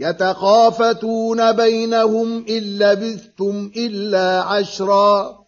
يتخافتون بينهم إن لبثتم إلا عشرا